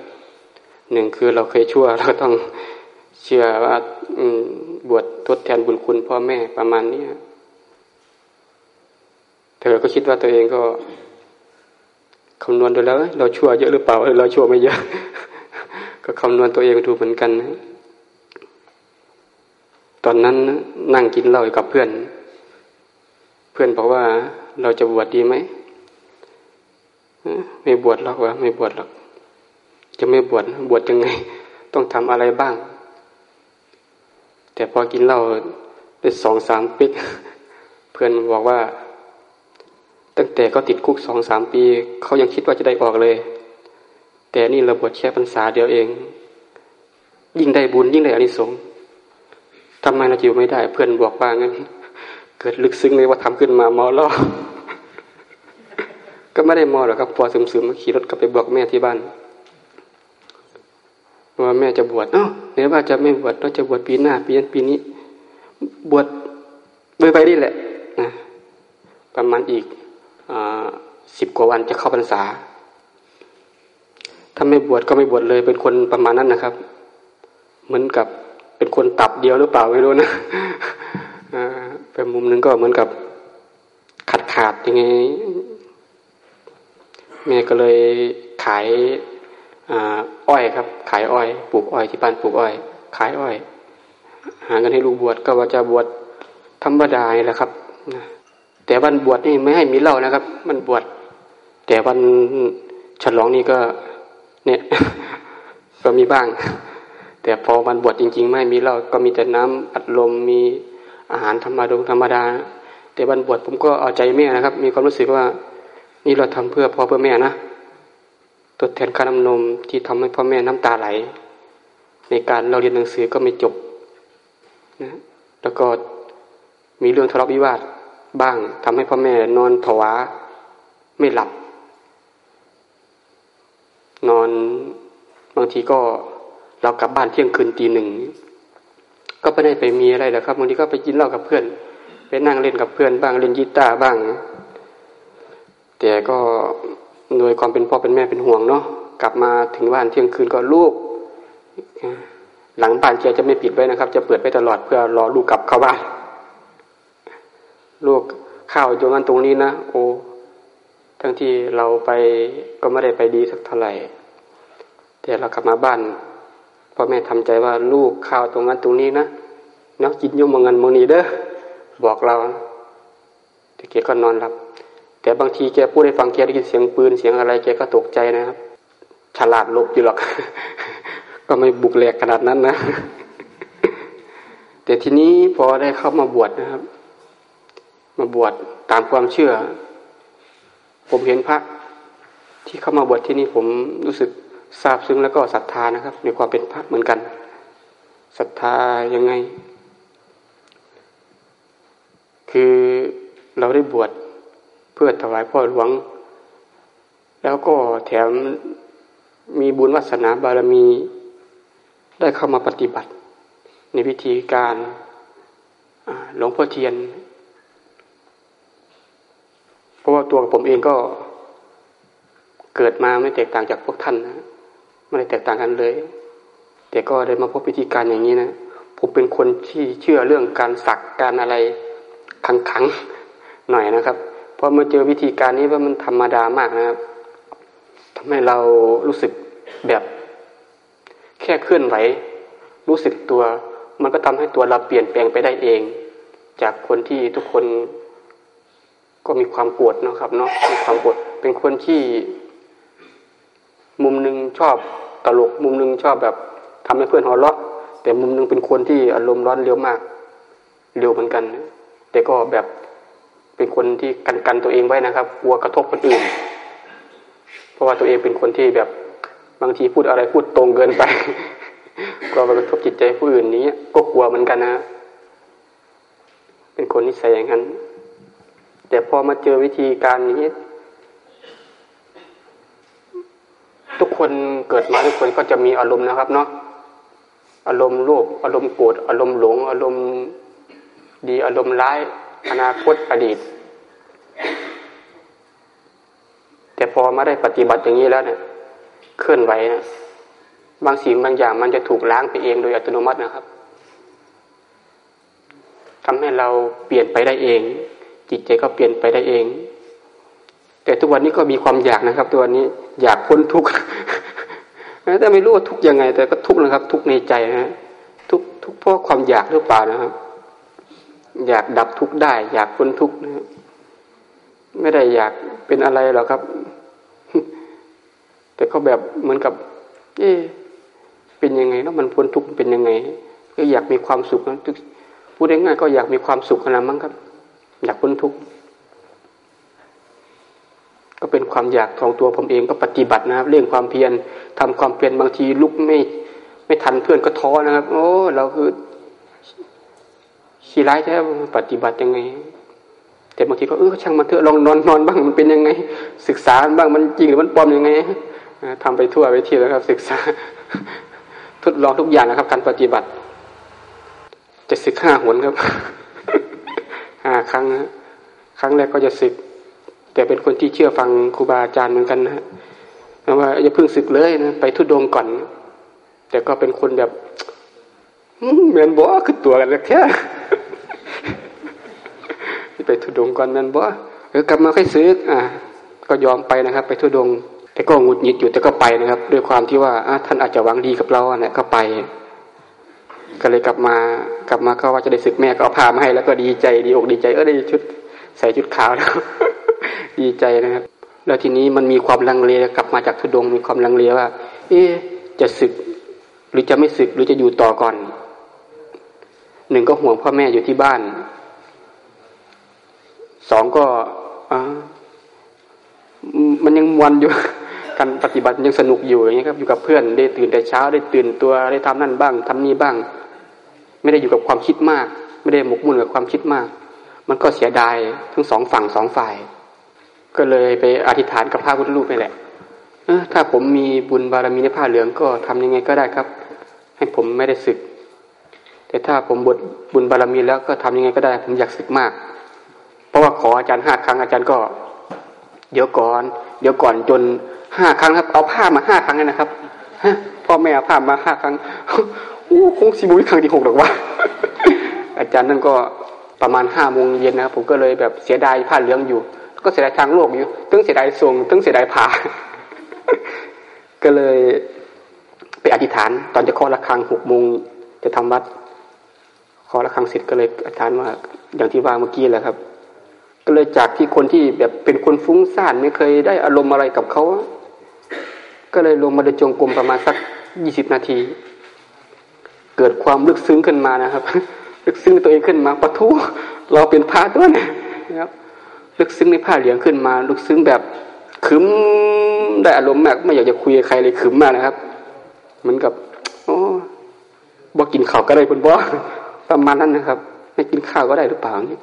หนึ่งคือเราเคยชั่วเราก็ต้องเชื่อว่าบวชทดแทนบุญคุณพ่อแม่ประมาณนี้เธอก็คิดว่าตัวเองก็คำนวณดูแล้ว เราชั่วเยอะหรือเปล่าเราชั่วไม่เยอะ ก็คำนวณตัวเองดูเหมือนกันนะตอนนั้นนั่งกินเหล้ากับเพื่อน เพื่อนบอกว่าเราจะบวชดีไหมไม่บวชหรอกวะไม่บวชหรอก จะไม่บวชบวชยังไง ต้องทำอะไรบ้าง แต่พอกินเหล้าไปสองสามปีเพื่อนบอกว่า ตั้งแต่เขาติดคุกสองสามปี เขายังคิดว่าจะได้ออกเลย แต่นี่เราบวชแค่พรรษาเดียวเอง ยิ่งได้บุญยิ่งได้อานิสงส์ทำไมเราอยู่ไม่ได้ เพื่อนบอกว่างั้น เกิดลึกซึ้งเลยว่าทำขึ้นมาเมาล่อก็ไม่ได้มอหรอกครับพอซึมๆขี่รถกลับไปบอกแม่ที่บ้านว่าแม่จะบวชเอ้าไหนว่าจะไม่บวชเราจะบวชปีหน้าปีนั้นปีนี้ บวชไปไปนี่แหละนะประมาณอีกสิบกว่าวันจะเข้าพรรษา ถ้าไม่บวชก็ไม่บวชเลย เป็นคนประมาณนั้นนะครับ เหมือนกับเป็นคนตับเดียวหรือเปล่าไม่รู้นะเป็นมุมหนึ่งก็เหมือนกับขาดขาดยังไงแม่ก็เลยขายอ้อยครับ ขายอ้อยปลูกอ้อยที่บ้านปลูกอ้อย ขายอ้อย หาเงินให้ลูกบวชก็ว่าจะบวชธรรมดาแหละครับแต่วันบวชนี่ไม่ให้มีเหล้านะครับ มันบวชแต่วันฉลองนี่ก็ ก็มีบ้าง แต่พอวันบวชจริง ๆ ไม่มีเหล้าก็มีแต่น้ำอัดลมมีอาหารธรรมดาธรรมดา แต่วันบวชผมก็เอาใจแม่นะครับ มีความรู้สึกว่า นี่เราทำเพื่อพ่อเพื่อแม่นะทดแทนค่าน้ำนมที่ทำให้พ่อแม่น้ำตาไหล ในการเราเรียนหนังสือก็ไม่จบนะแล้วก็มีเรื่องทะเลาะวิวาทบ้างทำให้พ่อแม่นอนผวาไม่หลับ นอน บางทีก็เรากลับบ้านเที่ยงคืนตีหนึ่งก็ไม่ได้ไปมีอะไรหรอกครับบางทีก็ไปกินเหล้ากับเพื่อน ไปนั่งเล่นกับเพื่อนบ้างเล่นกีตาร์บ้าง แต่ก็โดยความเป็นพ่อเป็นแม่เป็นห่วงเนาะกลับมาถึงบ้านเที่ยงคืนก็ลูก หลังบ้านแกจะไม่ปิดไว้นะครับ จะเปิดไว้ตลอดเพื่อรอลูกกลับเข้าบ้านลูกข้าวอยู่นั้นตรงนี้นะโอ้ทั้งที่เราไปก็ไม่ได้ไปดีสักเท่าไหร่ แต่เรากลับมาบ้านพ่อแม่ทำใจว่าลูกข้าวตรงนั้นตรงนี้นะเนาะกินยุ่งมงันมงนีเด้อบอกเราแต่แกก็นอนหลับ แต่บางทีแกพูดให้ฟังแกได้ยินเสียงปืนเสียงอะไรแกก็ตกใจนะครับ ฉลาดลบอยู่หรอก ก็ไม่บุกแหลกขนาดนั้นนะ แต่ทีนี้พอได้เข้ามาบวชนะครับ มาบวชตามความเชื่อ ผมเห็นพระที่เข้ามาบวชที่นี่ผมรู้สึก ทราบซึ้งแล้วก็ศรัทธานะครับ ในความเป็นพระเหมือนกันศรัทธายังไง คือเราได้บวชเพื่อถวายพ่อหลวง แล้วก็แถมมีบุญวัสนาบารมีได้เข้ามาปฏิบัติ ในพิธีการหลวงพ่อเทียน เพราะว่าตัวผมเองก็เกิดมาไม่แตกต่างจากพวกท่านนะ ไม่ได้แตกต่างกันเลย แต่ก็ได้มาพบพิธีการอย่างนี้นะผมเป็นคนที่เชื่อเรื่องการสักการอะไรขังๆหน่อยนะครับพอมาเจอวิธีการนี้ว่ามันธรรมดามากนะครับทำให้เรารู้สึกแบบแค่เคลื่อนไหว รู้สึกตัว มันก็ทำให้ตัวเราเปลี่ยนแปลงไปได้เอง จากคนที่ทุกคนก็มีความปวดนะครับเนาะมีความปวดเป็นคนที่ มุมหนึ่งชอบตลก มุมหนึ่งชอบแบบทำให้เพื่อนหัวเราะแต่มุมหนึ่งเป็นคนที่อารมณ์ร้อนเร็วมาก เร็วเหมือนกัน แต่ก็แบบเป็นคนที่กันกันตัวเองไว้นะครับ กลัวกระทบคนอื่น เพราะว่าตัวเองเป็นคนที่แบบบางทีพูดอะไรพูดตรงเกินไปกลัวกระทบจิตใจผู้อื่นนี้ก็กลัวเหมือนกันนะ เป็นคนนิสัยอย่างนั้น แต่พอมาเจอวิธีการนี้ ทุกคนเกิดมาทุกคนก็จะมีอารมณ์นะครับเนาะอารมณ์โลภอารมณ์โกรธอารมณ์หลง อารมณ์ดีอารมณ์ร้าย อนาคตอดีต แต่พอมาได้ปฏิบัติอย่างนี้แล้วเนี่ยเคลื่อนไหวนะบางสิ่งบางอย่างมันจะถูกล้างไปเองโดยอัตโนมัตินะครับทำให้เราเปลี่ยนไปได้เอง จิตใจก็เปลี่ยนไปได้เอง แต่ทุกวันนี้ก็มีความอยากนะครับ ตัวนี้อยากพ้นทุกข์แต่ไม่รู้ว่าทุกข์ยังไง แต่ก็ทุกข์นะครับ ทุกข์ในใจนะทุกทุกเพราะความอยากหรือเปล่านะครับ อยากดับทุกข์ได้ อยากพ้นทุกข์นะไม่ได้อยากเป็นอะไรหรอกครับ แต่ก็แบบเหมือนกับ เอ๊เป็นยังไงแล้วมันพ้นทุกข์เป็นยังไง ก็อยากมีความสุขนะพูดง่ายๆก็อยากมีความสุขนะมั้งครับ อยากพ้นทุกข์ ก็เป็นความอยากของตัวผมเองก็ปฏิบัตินะครับเรื่องความเพียรทำความเพียรบางทีลุกไม่ไม่ทันเพื่อนก็ท้อนะครับ โอ้เราคือขี้ร้ายแท้ปฏิบัติยังไง แต่บางทีก็เออช่างมันเถอะลองนอนนอนบ้างมันเป็นยังไง ศึกษาบ้างมันจริงหรือมันปลอมยังไงทำไปทั่วไปทีแล้วครับ ศึกษา ทดลองทุกอย่างนะครับ การปฏิบัติจะศึกห้าหนครับห้าครั้งครั้งแรกก็จะศึก แต่เป็นคนที่เชื่อฟังครูบาอาจารย์เหมือนกันนะว่าอย่าเพิ่งศึกเลยนะไปทุดงก่อน แต่ก็เป็นคนแบบเหมือนบ่ขึ้นตัวกันแค่ไปทุดงก่อนนั่นบ่เออกลับมาค่อยซื้ออ่าก็ยอมไปนะครับ ไปทุดง แต่ก็หงุดหงิดอยู่แต่ก็ไปนะครับ ด้วยความที่ว่าท่านอาจจะหวังดีกับเราเนี่ยก็ไป ก็เลยกลับมากลับมาก็ว่าจะได้ศึกแม่ก็เอาผ้ามาให้แล้วก็ดีใจดีอกดีใจเออได้ชุดใส่ชุดขาวแล้ว ดีใจนะครับ แล้วทีนี้มันมีความลังเลกลับมาจากทุดงมีความลังเลว่า เอ๊จะศึก หรือจะไม่ศึกหรือจะอยู่ต่อก่อน หนึ่งก็ห่วงพ่อแม่อยู่ที่บ้าน สองก็มันยังวันอยู่การปฏิบัติยังสนุกอยู่อย่างนี้ครับอยู่กับเพื่อนได้ตื่นแต่เช้าได้ตื่นตัวได้ทำนั่นบ้างทำนี่บ้าง ไม่ได้อยู่กับความคิดมาก ไม่ได้หมกมุ่นกับความคิดมาก มันก็เสียดายทั้งสองฝั่งสองฝ่าย ก็เลยไปอธิษฐานกับพระพุทธรูปนี่แหละถ้าผมมีบุญบารมีในผ้าเหลืองก็ทำยังไงก็ได้ครับ ให้ผมไม่ได้ศึก แต่ถ้าผมบทบุญบารมีแล้วก็ทำยังไงก็ได้ ผมอยากศึกมาก เพราะว่าขออาจารย์ห้าครั้งอาจารย์ก็ เดี๋ยวก่อน เดี๋ยวก่อนจนห้าครั้งครับ เอาผ้ามาห้าครั้งนะครับพ่อแม่เอาผ้ามาห้าครั้งโอ้คงสิบุญครั้งที่หกหรอกว่าอาจารย์นั่นก็ประมาณห้าโมงเย็นนะครับผมก็เลยแบบเสียดายผ้าเหลืองอยู่ ก็เสียดายทางโลกอยู่ตึ้งเสียดายทรงตึ้งเสียดายผาก็เลยไปอธิษฐาน ตอนจะเคาะระฆังหกโมงจะทำวัดเคาะระฆังเสร็จก็เลยอธิษฐานว่าอย่างที่ว่าเมื่อกี้แหละครับ ก็เลยจากที่คนที่แบบเป็นคนฟุ้งซ่านไม่เคยได้อารมณ์อะไรกับเขาก็เลยลงมาเดินจงกรมประมาณสักยี่สิบนาที เกิดความลึกซึ้งขึ้นมานะครับ ลึกซึ้งตัวเองขึ้นมาปะทุเราเป็นพระตัวยนะครับ ลึกซึ้งในผ้าเหลืองขึ้นมา ลึกซึ้งแบบขึมได้อารมณ์มากไม่อยากจะคุยกับใครเลยขึมมากนะครับ เหมือนกับโอ้บ่กินข้าวก็ได้คุณบ่ประมาณนั้นนะครับ ไม่กินข้าวก็ได้หรือเปล่าเนี่ย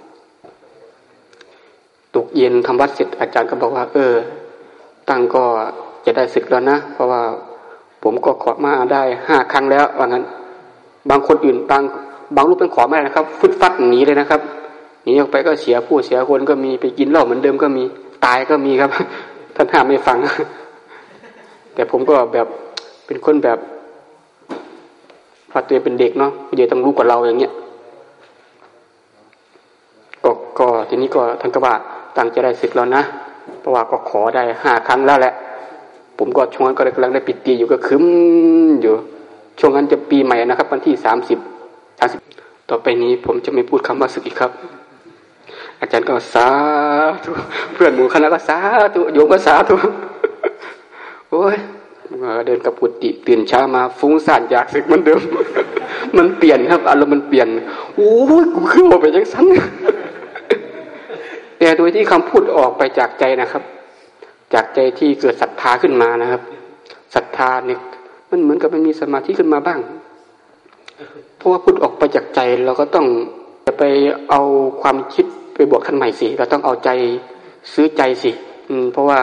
ตกเย็นทำวัดเสร็จอาจารย์ก็บอกว่า เออ ตั้งก็จะได้ศึกแล้วนะเพราะว่าผมก็ขอมาได้ห้าครั้งแล้วว่างั้น บางคนอื่นบางบางรูปเป็นขอไม่ได้นะครับ ฟึดฟัดหนีเลยนะครับ หนีออกไปก็เสียผู้เสียคนก็มีไปกินเหล้าเหมือนเดิมก็มีตายก็มีครับ ท่านห้ามไม่ฟัง แต่ผมก็แบบเป็นคนแบบพอตัวเป็นเด็กเนาะเดี๋ยวต้องรู้กว่าเราอย่างเงี้ยก็ก็ทีนี้ก็ท่านก็ว่าตั้งจะได้ศึกแล้วนะเพราะว่าก็ขอได้ห้าครั้งแล้วแหละ ผมก็ช่วงนั้นก็กำลังได้ปิดตีอยู่ก็คึมอยู่ช่วงนั้นจะปีใหม่นะครับ วันที่สามสิบสามสิบต่อไปนี้ผมจะไม่พูดคำว่าศึกอีกครับ อาจารย์ก็สาธุเพื่อนหมู่คณะก็สาธุโยมก็สาธุโอ้ยเดินกับปุติตื่นเช้ามาฟุ้งซ่านอยากศึกเหมือนเดิม มันเปลี่ยนครับอารมณ์มันเปลี่ยนโอ้ยกูขึ้นมาไปยังสั้นแต่โดยที่คำพูดออกไปจากใจนะครับ จากใจที่เกิดศรัทธาขึ้นมานะครับศรัทธาเนี่ยมันเหมือนกับมันมีสมาธิขึ้นมาบ้าง เพราะว่าพูดออกไปจากใจเราก็ต้องจะไปเอาความคิด ไปบวกท่านใหม่สิเราต้องเอาใจซื้อใจสิ อืม เพราะว่า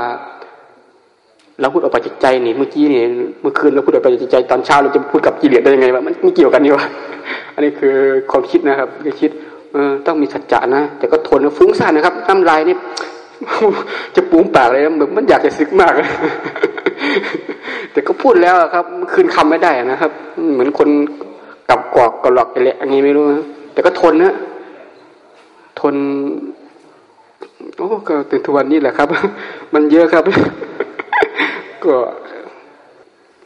เราพูดออกไปจากใจนี่เมื่อกี้นี่เมื่อคืนเราพูดออกไปจากใจตอนเช้าเราจะพูดกับกิเลสได้ยังไงวะมันไม่เกี่ยวกันนี่วะอันนี้คือความคิดนะครับคือคิดเออต้องมีสัจจะนะแต่ก็ทนฟุ้งซ่านนะครับน้ำลายนี่จะปูมปากเลยแบบมันอยากจะซึกมากแต่ก็พูดแล้วครับคืนคำไม่ได้นะครับ เหมือนคนกับกอกกระหลอกอะไรอันนี้ไม่รู้นะแต่ก็ทนนะ ทน โอ้ก็ถึงทุกวันนี้แหละครับ มันเยอะครับ ก็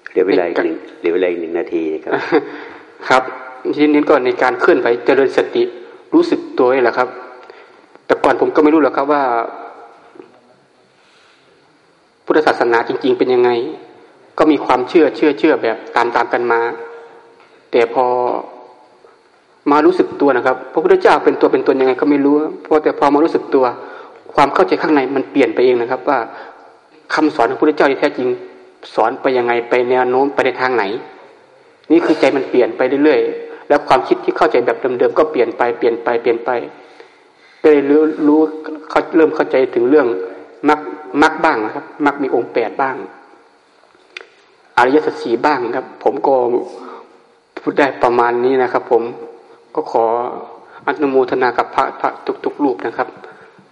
เหลือเวลาอีกหนึ่งเหลือเวลาอีกหนึ่งนาทีนะครับ ครับทีนี้ก่อนในการเคลื่อนไหวเจริญสติรู้สึกตัวนี่แหละครับ แต่ก่อนผมก็ไม่รู้หรอกครับว่า พุทธศาสนาจริง ๆ เป็นยังไง ก็มีความเชื่อเชื่อเชื่อแบบตามตามกันมา แต่พอ มารู้สึกตัวนะครับ พระพุทธเจ้าเป็นตัวเป็นตนยังไงก็ไม่รู้พราะแต่พอมารู้สึกตัว ความเข้าใจข้างในมันเปลี่ยนไปเองนะครับ ว่าคำสอนของพระพุทธเจ้าที่แท้จริง สอนไปยังไงไปแนวโน้มไปในทางไหน นี่คือใจมันเปลี่ยนไปเรื่อยๆแล้วความคิดที่เข้าใจแบบเดิมๆก็เปลี่ยนไปเปลี่ยนไปเปลี่ยนไปก็เลยรู้รู้เขาเริ่มเข้าใจถึงเรื่องมักมักบ้างนะครับ มักมีองค์แปดบ้างอริยสัจสีบ้างครับ ผมก็พูดได้ประมาณนี้นะครับ ผม ก็ขออนุโมทนากับพระพระทุกๆรูปนะครับ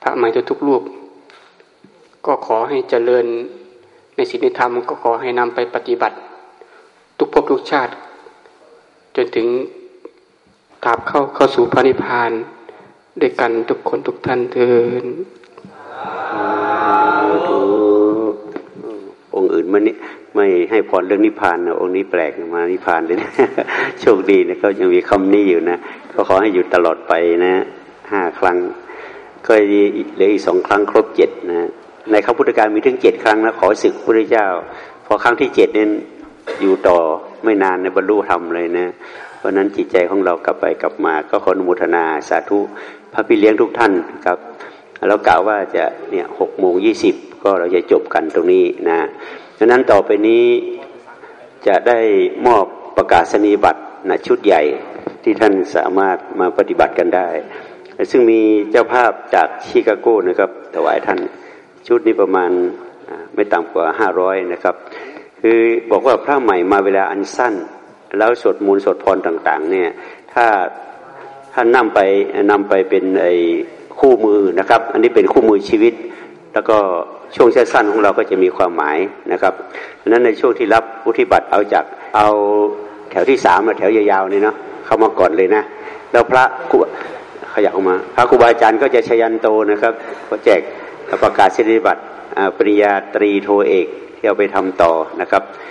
พระใหม่ทุกๆรูป ก็ขอให้เจริญในศีลธรรมก็ขอให้นำไปปฏิบัติ ทุกภพทุกชาติ จนถึงตราบเข้าเข้าสู่พระนิพพานด้วยกันทุกคนทุกท่านเทินองค์อื่นมันนี่ ไม่ให้พรเรื่องนิพพานนะองค์นี้แปลกมานิพพานเลยนะโชคดีนะเขายังมีคำนี้อยู่นะก็ขอให้อยู่ตลอดไปนะห้าครั้ง ก็เหลืออีกสองครั้งครบเจ็ดนะในข้าพุทธการมีถึงเจ็ดครั้งนะขอศึกพระเจ้า พอครั้งที่เจ็ดเนี่อยู่ต่อไม่นานในบรรลุธรรมเลยนะเพราะนั้นจิตใจของเรากลับไปกลับมา ก็ขออนุโมทนาสาธุพระพี่เลี้ยงทุกท่านครับแล้วกล่าวว่าจะเนี่ยหกโมงยี่สิบก็เราจะจบกันตรงนี้นะ ดังนั้นต่อไปนี้จะได้มอบประกาศนียบัตรนะชุดใหญ่ที่ท่านสามารถมาปฏิบัติกันได้ ซึ่งมีเจ้าภาพจากชิคาโกนะครับถวายท่านชุดนี้ประมาณไม่ต่ำกว่าห้าร้อยนะครับ คือบอกว่าพระใหม่มาเวลาอันสั้น แล้วสวดมูลสวดพรต่าง ๆ เนี่ยถ้าท่านนำไปนำไปเป็นไอ้คู่มือนะครับ อันนี้เป็นคู่มือชีวิต แล้วก็ ช่วงสั้นๆของเราก็จะมีความหมายนะครับนั้นในช่วงที่รับพุทิบัตรเอาจากเอาแถวที่สามแถวยาวๆนี่เนาะเข้ามาก่อนเลยนะแล้วพระครูขยับออกมา พระครูบาอาจารย์ก็จะชยันโตนะครับก็แจกประกาศสิริบัตรปริญญาตรีโทเอกที่เอาไปทำต่อนะครับ